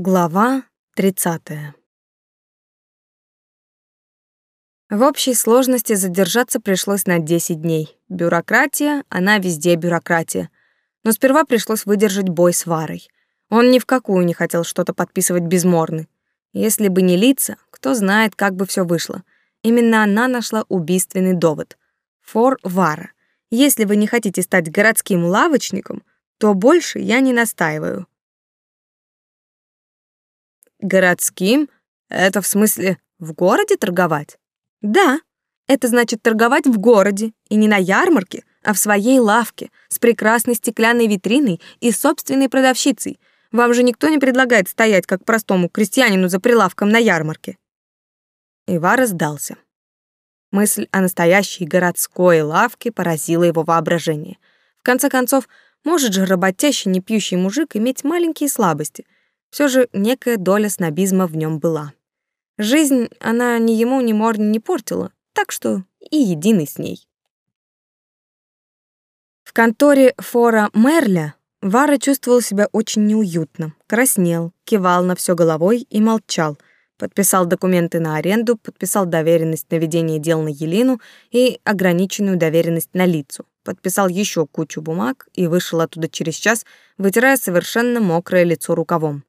Глава 30. В общей сложности задержаться пришлось на 10 дней. Бюрократия, она везде бюрократия. Но сперва пришлось выдержать бой с Варой. Он ни в какую не хотел что-то подписывать без Морны. Если бы не лица, кто знает, как бы все вышло. Именно она нашла убийственный довод. Фор Вара. Если вы не хотите стать городским лавочником, то больше я не настаиваю. Городским? Это в смысле в городе торговать? Да, это значит торговать в городе, и не на ярмарке, а в своей лавке, с прекрасной стеклянной витриной и собственной продавщицей. Вам же никто не предлагает стоять, как простому крестьянину за прилавком на ярмарке. Ивара сдался. Мысль о настоящей городской лавке поразила его воображение. В конце концов, может же работящий, не пьющий мужик иметь маленькие слабости — все же некая доля снобизма в нем была. Жизнь она ни ему, ни Морни не портила, так что и единый с ней. В конторе Фора Мерля Вара чувствовал себя очень неуютно, краснел, кивал на все головой и молчал, подписал документы на аренду, подписал доверенность на ведение дел на Елину и ограниченную доверенность на лицу, подписал еще кучу бумаг и вышел оттуда через час, вытирая совершенно мокрое лицо рукавом.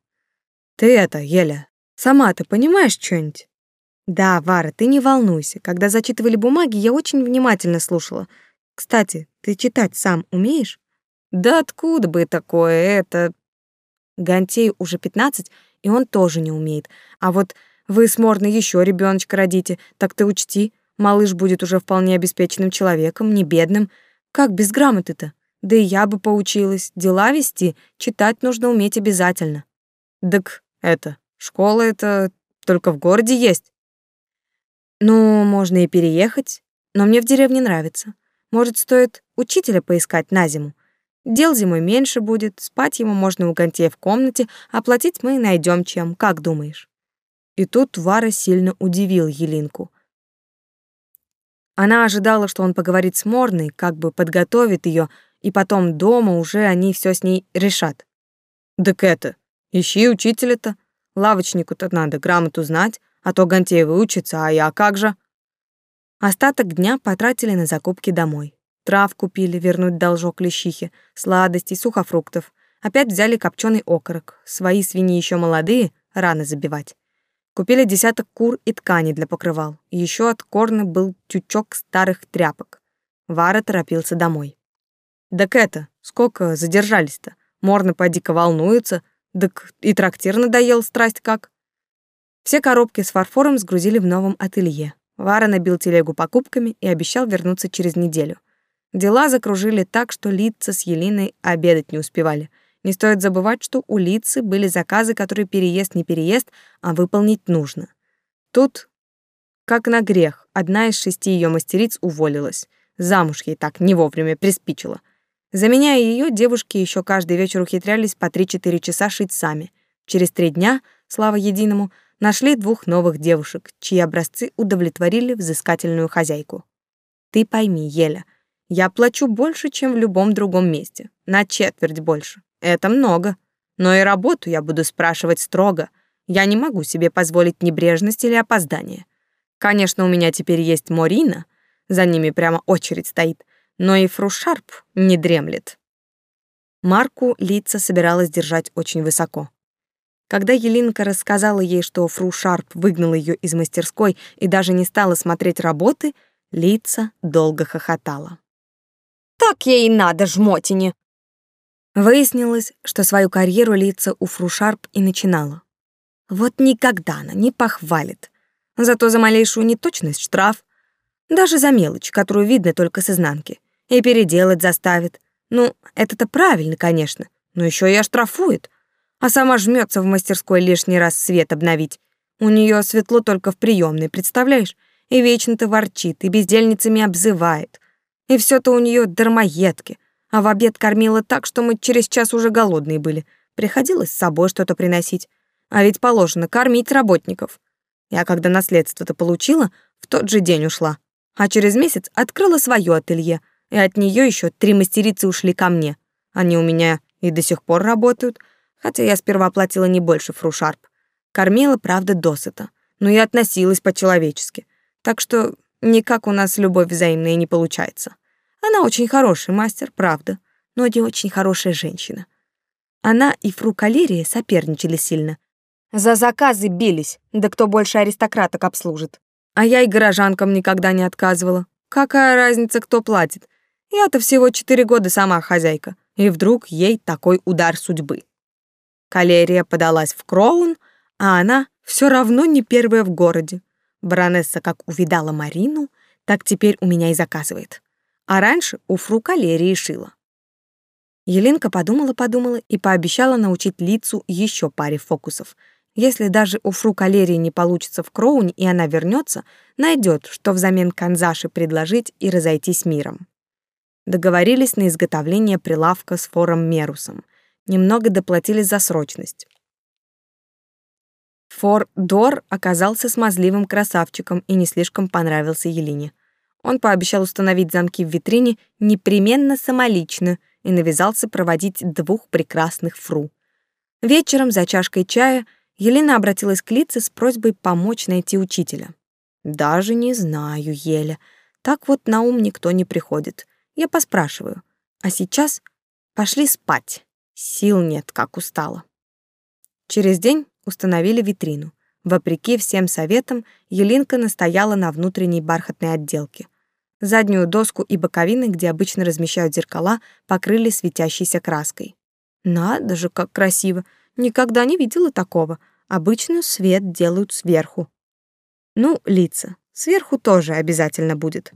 Ты это, Еля, сама ты понимаешь что-нибудь? Да, Вара, ты не волнуйся. Когда зачитывали бумаги, я очень внимательно слушала. Кстати, ты читать сам умеешь? Да откуда бы такое это? Гантею уже пятнадцать, и он тоже не умеет. А вот вы с Морной еще ребеночка родите, так ты учти, малыш будет уже вполне обеспеченным человеком, не бедным. Как без грамоты-то? Да и я бы поучилась. Дела вести, читать нужно уметь обязательно. Дак это, школа это только в городе есть. Ну, можно и переехать, но мне в деревне нравится. Может, стоит учителя поискать на зиму. Дел зимой меньше будет, спать ему можно у Гантея в комнате, а платить мы найдем чем, как думаешь?» И тут Вара сильно удивил Елинку. Она ожидала, что он поговорит с Морной, как бы подготовит ее, и потом дома уже они все с ней решат. «Так это, Ищи учителя-то. Лавочнику-то надо грамоту знать, а то Гантей выучится, а я как же? Остаток дня потратили на закупки домой. Трав купили, вернуть должок лещихе, сладостей, сухофруктов. Опять взяли копченый окорок. Свои свиньи еще молодые, рано забивать. Купили десяток кур и ткани для покрывал. Еще от корны был тючок старых тряпок. Вара торопился домой. «Так это, сколько задержались-то? Морно поди-ка волнуется, Дак и трактир надоел страсть как. Все коробки с фарфором сгрузили в новом ателье. Вара набил телегу покупками и обещал вернуться через неделю. Дела закружили так, что Лица с Елиной обедать не успевали. Не стоит забывать, что у Лицы были заказы, которые переезд не переезд, а выполнить нужно. Тут, как на грех, одна из шести ее мастериц уволилась. Замуж ей так не вовремя приспичило. Заменяя ее, девушки еще каждый вечер ухитрялись по 3-4 часа шить сами. Через три дня, слава единому, нашли двух новых девушек, чьи образцы удовлетворили взыскательную хозяйку. Ты пойми, Еля, я плачу больше, чем в любом другом месте, на четверть больше. Это много. Но и работу я буду спрашивать строго. Я не могу себе позволить небрежность или опоздание. Конечно, у меня теперь есть Морина, за ними прямо очередь стоит, но и фру Шарп не дремлет. Марку лица собиралась держать очень высоко. Когда Елинка рассказала ей, что фру Шарп выгнала ее из мастерской и даже не стала смотреть работы, лица долго хохотала. «Так ей и надо, жмотине!» Выяснилось, что свою карьеру лица у фру Шарп и начинала. Вот никогда она не похвалит. Зато за малейшую неточность штраф. Даже за мелочь, которую видно только с изнанки и переделать заставит. Ну, это-то правильно, конечно, но еще и оштрафует. А сама жмется в мастерской лишний раз свет обновить. У нее светло только в приемной, представляешь? И вечно-то ворчит, и бездельницами обзывает. И все то у нее дармоедки. А в обед кормила так, что мы через час уже голодные были. Приходилось с собой что-то приносить. А ведь положено кормить работников. Я когда наследство-то получила, в тот же день ушла. А через месяц открыла свое ателье — и от нее еще три мастерицы ушли ко мне. Они у меня и до сих пор работают. Хотя я сперва платила не больше фрушарп. Кормила, правда, досыта, но и относилась по-человечески. Так что никак у нас любовь взаимная не получается. Она очень хороший мастер, правда, но не очень хорошая женщина. Она и фру Калерия соперничали сильно. За заказы бились, да кто больше аристократок обслужит. А я и горожанкам никогда не отказывала. Какая разница, кто платит? Я-то всего четыре года сама хозяйка. И вдруг ей такой удар судьбы. Калерия подалась в Кроун, а она все равно не первая в городе. Баронесса как увидала Марину, так теперь у меня и заказывает. А раньше у фру Калерии шила. Елинка подумала-подумала и пообещала научить Лицу еще паре фокусов. Если даже у фру Калерии не получится в Кроуне и она вернется, найдет, что взамен канзаши предложить и разойтись миром. Договорились на изготовление прилавка с фором Мерусом. Немного доплатили за срочность. Фор Дор оказался смазливым красавчиком и не слишком понравился Елине. Он пообещал установить замки в витрине непременно самолично и навязался проводить двух прекрасных фру. Вечером за чашкой чая Елена обратилась к Лице с просьбой помочь найти учителя. «Даже не знаю, Еля. Так вот на ум никто не приходит. Я поспрашиваю. А сейчас пошли спать. Сил нет, как устала». Через день установили витрину. Вопреки всем советам, Елинка настояла на внутренней бархатной отделке. Заднюю доску и боковины, где обычно размещают зеркала, покрыли светящейся краской. Надо же, как красиво! Никогда не видела такого. Обычно свет делают сверху. Ну, лица. Сверху тоже обязательно будет.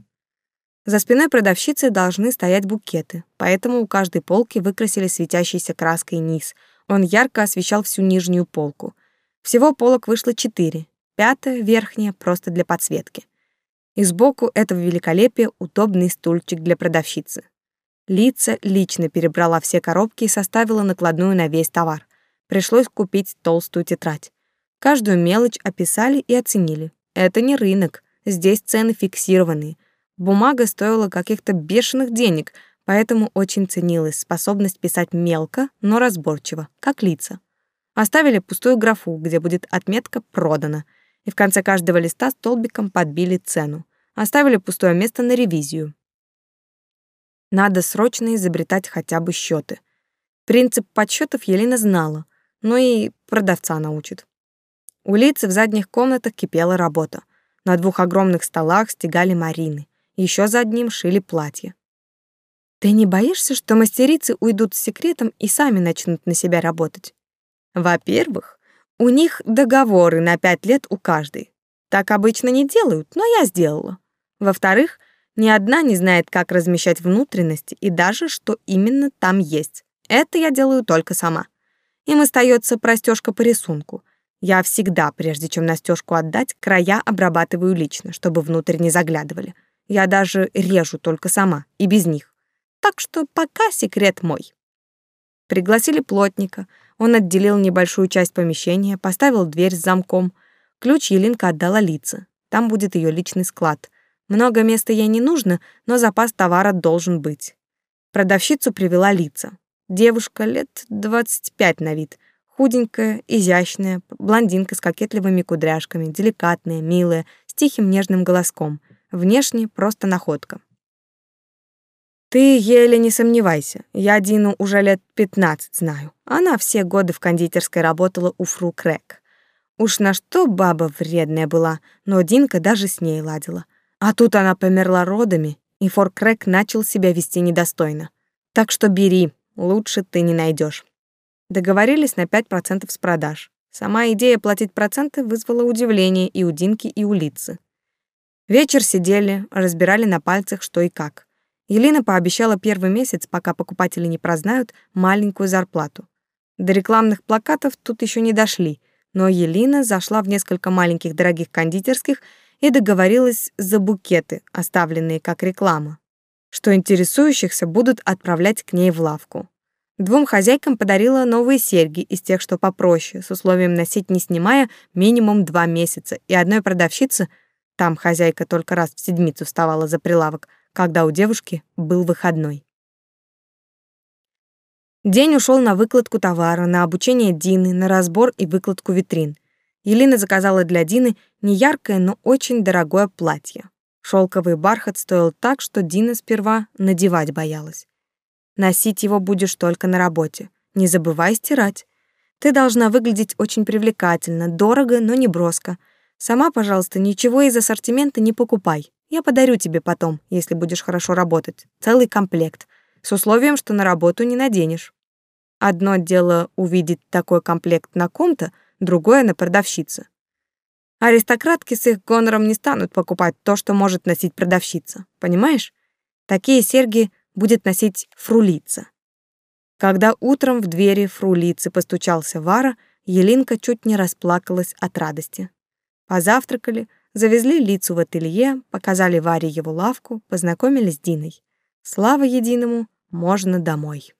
За спиной продавщицы должны стоять букеты, поэтому у каждой полки выкрасили светящейся краской низ. Он ярко освещал всю нижнюю полку. Всего полок вышло четыре. Пятая, верхняя, просто для подсветки. И сбоку этого великолепия удобный стульчик для продавщицы. Лица лично перебрала все коробки и составила накладную на весь товар. Пришлось купить толстую тетрадь. Каждую мелочь описали и оценили. Это не рынок, здесь цены фиксированные. Бумага стоила каких-то бешеных денег, поэтому очень ценилась способность писать мелко, но разборчиво, как лица. Оставили пустую графу, где будет отметка «Продано», и в конце каждого листа столбиком подбили цену. Оставили пустое место на ревизию. Надо срочно изобретать хотя бы счеты. Принцип подсчетов Елена знала, но и продавца научит. У лица в задних комнатах кипела работа. На двух огромных столах стегали марины. Еще за одним шили платья. Ты не боишься, что мастерицы уйдут с секретом и сами начнут на себя работать? Во-первых, у них договоры на пять лет у каждой. Так обычно не делают, но я сделала. Во-вторых, ни одна не знает, как размещать внутренности и даже, что именно там есть. Это я делаю только сама. Им остается простежка по рисунку. Я всегда, прежде чем настежку отдать, края обрабатываю лично, чтобы внутрь не заглядывали. Я даже режу только сама и без них. Так что пока секрет мой. Пригласили плотника — он отделил небольшую часть помещения, поставил дверь с замком. Ключ Елинка отдала Лице. Там будет ее личный склад. Много места ей не нужно, но запас товара должен быть. Продавщицу привела Лица. Девушка лет 25 на вид. Худенькая, изящная, блондинка с кокетливыми кудряшками, деликатная, милая, с тихим нежным голоском. Внешне просто находка. Ты еле не сомневайся, я Дину уже лет пятнадцать знаю. Она все годы в кондитерской работала у фру Крэк. Уж на что баба вредная была, но Динка даже с ней ладила. А тут она померла родами, и фор Крэк начал себя вести недостойно. Так что бери, лучше ты не найдешь. Договорились на пять процентов с продаж. Сама идея платить проценты вызвала удивление и у Динки, и у Лицы. Вечер сидели, разбирали на пальцах что и как. Елена пообещала первый месяц, пока покупатели не прознают, маленькую зарплату. До рекламных плакатов тут еще не дошли, но Елена зашла в несколько маленьких дорогих кондитерских и договорилась за букеты, оставленные как реклама, что интересующихся будут отправлять к ней в лавку. Двум хозяйкам подарила новые серьги из тех, что попроще, с условием носить не снимая минимум два месяца, и одной продавщице, там хозяйка только раз в седмицу вставала за прилавок, когда у девушки был выходной. День ушел на выкладку товара, на обучение Дины, на разбор и выкладку витрин. Елена заказала для Дины не яркое, но очень дорогое платье. Шелковый бархат стоил так, что Дина сперва надевать боялась. Носить его будешь только на работе. Не забывай стирать. Ты должна выглядеть очень привлекательно, дорого, но не броско. Сама, пожалуйста, ничего из ассортимента не покупай. Я подарю тебе потом, если будешь хорошо работать. Целый комплект. С условием, что на работу не наденешь. Одно дело увидеть такой комплект на ком-то, другое — на продавщице. Аристократки с их гонором не станут покупать то, что может носить продавщица. Понимаешь? Такие серьги будет носить фрулица. Когда утром в двери фрулицы постучался Вара, Елинка чуть не расплакалась от радости. Позавтракали, завезли лицу в ателье, показали Варе его лавку, познакомились с Диной. Слава единому, можно домой.